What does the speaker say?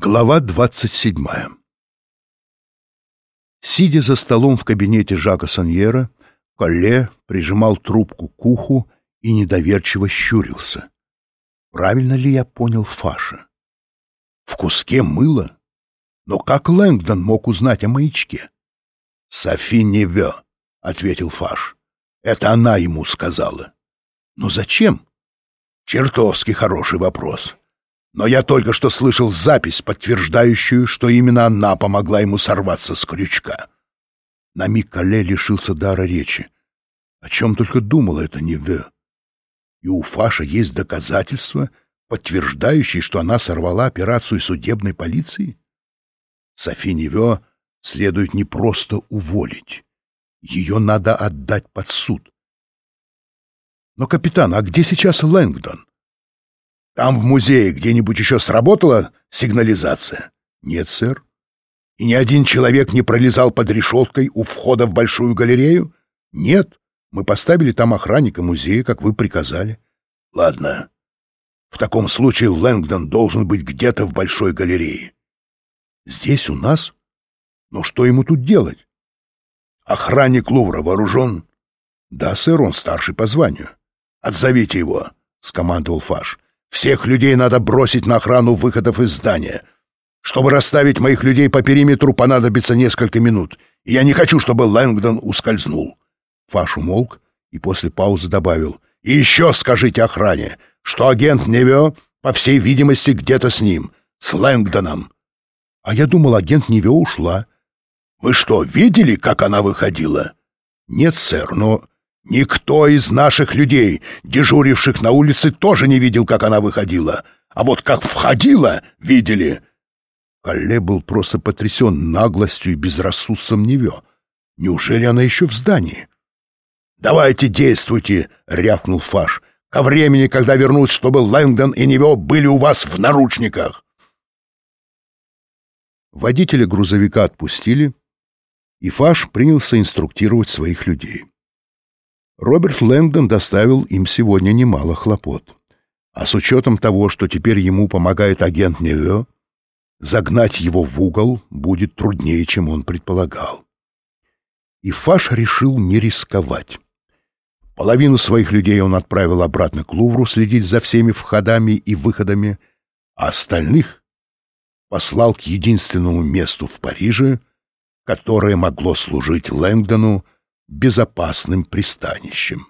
Глава двадцать седьмая Сидя за столом в кабинете Жака Саньера, Колле прижимал трубку к уху и недоверчиво щурился. Правильно ли я понял Фаша? В куске мыла? Но как Лэнгдон мог узнать о маячке? — Софи Неве, — ответил Фаш. — Это она ему сказала. — Но зачем? — Чертовски хороший вопрос. — но я только что слышал запись, подтверждающую, что именно она помогла ему сорваться с крючка. На миг Кале лишился дара речи. О чем только думала это Неве. И у Фаша есть доказательства, подтверждающие, что она сорвала операцию судебной полиции? Софи Неве следует не просто уволить. Ее надо отдать под суд. Но, капитан, а где сейчас Лэнгдон? Там в музее где-нибудь еще сработала сигнализация? Нет, сэр. И ни один человек не пролезал под решеткой у входа в большую галерею? Нет. Мы поставили там охранника музея, как вы приказали. Ладно. В таком случае Лэнгдон должен быть где-то в большой галерее. Здесь у нас? Но что ему тут делать? Охранник Лувра вооружен? Да, сэр, он старший по званию. Отзовите его, — скомандовал Фаш. Всех людей надо бросить на охрану выходов из здания. Чтобы расставить моих людей по периметру, понадобится несколько минут. Я не хочу, чтобы Лэнгдон ускользнул. Фаш умолк и после паузы добавил. И еще скажите охране, что агент Неве, по всей видимости, где-то с ним, с Лэнгдоном. А я думал, агент Неве ушла. Вы что, видели, как она выходила? Нет, сэр, но Никто из наших людей, дежуривших на улице, тоже не видел, как она выходила. А вот как входила, видели. Калле был просто потрясен наглостью и безрассудством Неве. Неужели она еще в здании? «Давайте действуйте!» — рявкнул Фаш. «Ко времени, когда вернусь, чтобы Лэнгдон и Неве были у вас в наручниках!» Водителя грузовика отпустили, и Фаш принялся инструктировать своих людей. Роберт Лэнгдон доставил им сегодня немало хлопот. А с учетом того, что теперь ему помогает агент Неве, загнать его в угол будет труднее, чем он предполагал. И Фаш решил не рисковать. Половину своих людей он отправил обратно к Лувру следить за всеми входами и выходами, а остальных послал к единственному месту в Париже, которое могло служить Лэнгдону безопасным пристанищем.